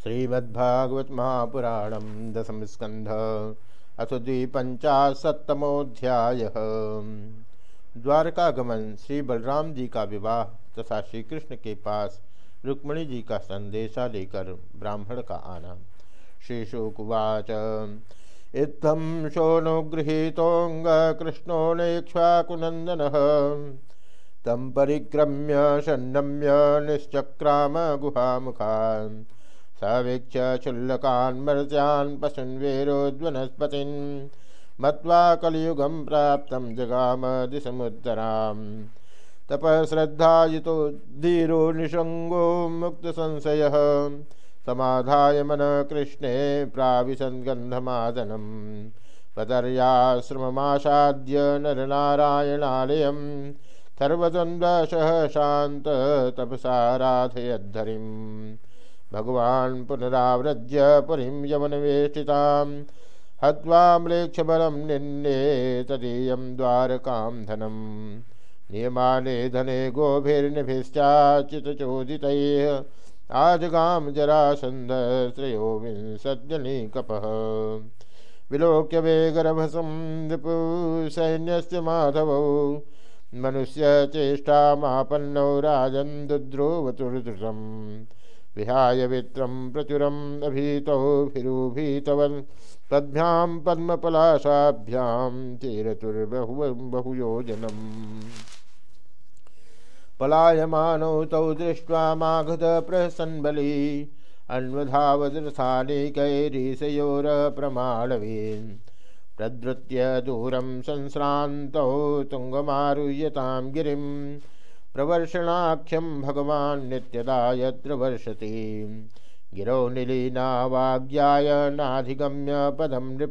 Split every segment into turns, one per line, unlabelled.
श्रीमद्भागवत महापुराण दशम स्कंध अथ द्विपंचाशतमोध्याय द्वारकागमन श्री बलराम जी का विवाह तथा श्री कृष्ण के पास रुक्मणी जी का संदेशा लेकर ब्राह्मण का आना। श्री शुकुवाच इत्थम शोनुगृहीतोऽङ्ग कृष्णो नेक्ष्वाकुनन्दन तम परिक्रम्य षण्णम्य निश्चक्राम गुहामुखान् सवीक्ष क्षुल्लकान् पशुन्वेरोद्वनस्पतिन् मत्वा कलियुगं प्राप्तं जगाम दिशमुत्तराम् तपश्रद्धायुतो धीरो निषङ्गो मुक्तसंशयः। समाधाय मन कृष्णे प्राविशन् गन्धमादनम् पदर्याश्रममासाद्य नरनारायणालयम् सर्वद्वन्द्वशः शान्त तपसाराधयद्धरिम्। भगवान् पुनराव्रज्य पुरीं यमनवेष्टितां हत्वा म्लेक्षबलं निन्ने तदीयं द्वारकां धनं। नियमाने धने गोभिर्निभिश्चाच्युतचोदितैः आजगां जरासन्धत्रयोविंशद्यनि कपः विलोक्य वेगरभसं रिपुसैन्यस्य माधवौ। मनुष्य चेष्टामापन्नौ राजन् विहाय वित्रं प्रचुरम् अभीतौ फिरुभीतवन्। तद्भ्यां पद्मपलाशाभ्यां चेरतुर्बहु बहुयोजनम् पलायमानौ तौ दृष्ट्वा माघधप्रसन्बली अन्वधावदृथानेकैरीशयोरप्रमाणवीन् प्रधृत्य दूरं संश्रान्तौ तुङ्गमारुह्यतां गिरिं प्रवर्षणाख्यं भगवान् नित्यदा यत्र वर्षति गिरौ निलीनावाज्ञाय नाधिगम्य पदं नृप।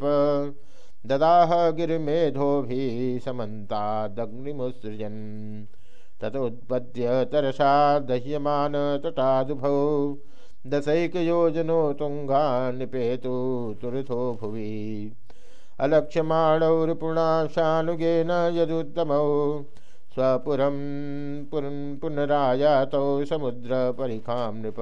ददाह गिरिमेधोभिः समन्तादग्निमुत्सृजन्। ततोत्पद्य तरसा दह्यमान तटादुभौ। दशैकयोजनो तुङ्गा निपेतु तुरथो भुवि। अलक्ष्यमाणौ रिपुणाशानुगेन यदुत्तमौ। स्वपुरं पुनरायातौ समुद्रपरिखां नृप।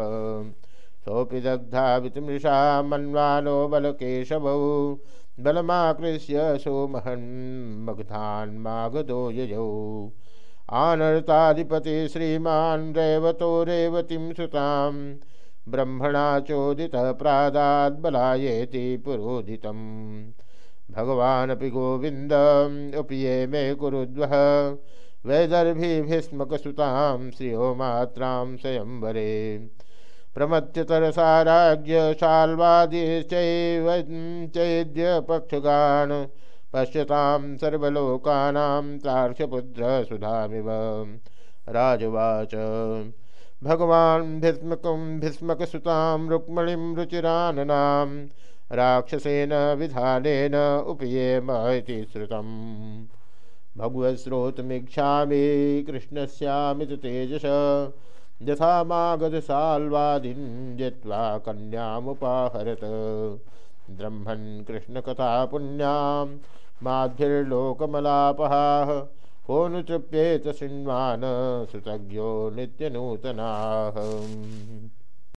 सोऽपि दग्धावितमृषा मन्वानो बलकेशवौ। बलमाकृष्य सोमहन्मग्धान्मागधो ययौ। आनर्ताधिपति श्रीमान् रेवतो रेवतीं सुतां। ब्रह्मणा चोदितः प्रादाद्बलायेति भगवानपि गोविन्द उपये मे कुरुद्वः। वैदर्भिभीष्मकसुतां श्रियो मात्रां स्वयंवरे। प्रमत्यतरसाराज्य शाल्वादिश्चैव चैद्य पक्षगान् पश्यतां सर्वलोकानां तार्क्ष्यपुत्रसुधामिव राजवाच। भगवान् भीष्मकं भीष्मकसुतां रुक्मणीं रुचिराननां राक्षसेन विधानेन उपयेम इति श्रुतम्। भगवत्स्रोतमीक्षामि कृष्णस्यामित तेजस। यथा मागधसाल्वादीन् जित्वा कन्यामुपाहरत। ब्रह्मन् कृष्णकथा पुण्यां माध्भिर्लोकमलापहाः को नु तृप्येत शृण्वान् श्रुतज्ञो नित्यनूतनाः।